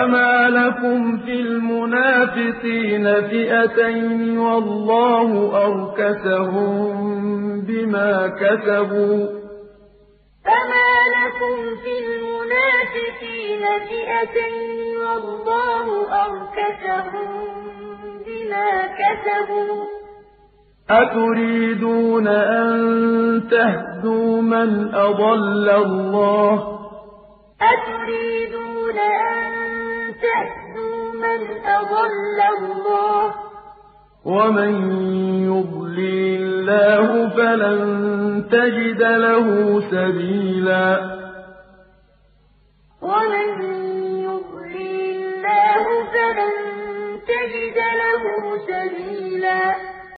فما لكم في المنافقين فئتين والله أركسهم بما كسبوا. فما لكم في المنافقين فئتين والله أركسهم بما كسبوا. أتريدون أن تهدوا من أضل الله؟ أتريدون تهدوا من أضل الله. ومن يضلل الله فلن تجد له سبيلا. ومن يضلل الله فلن تجد له سبيلا.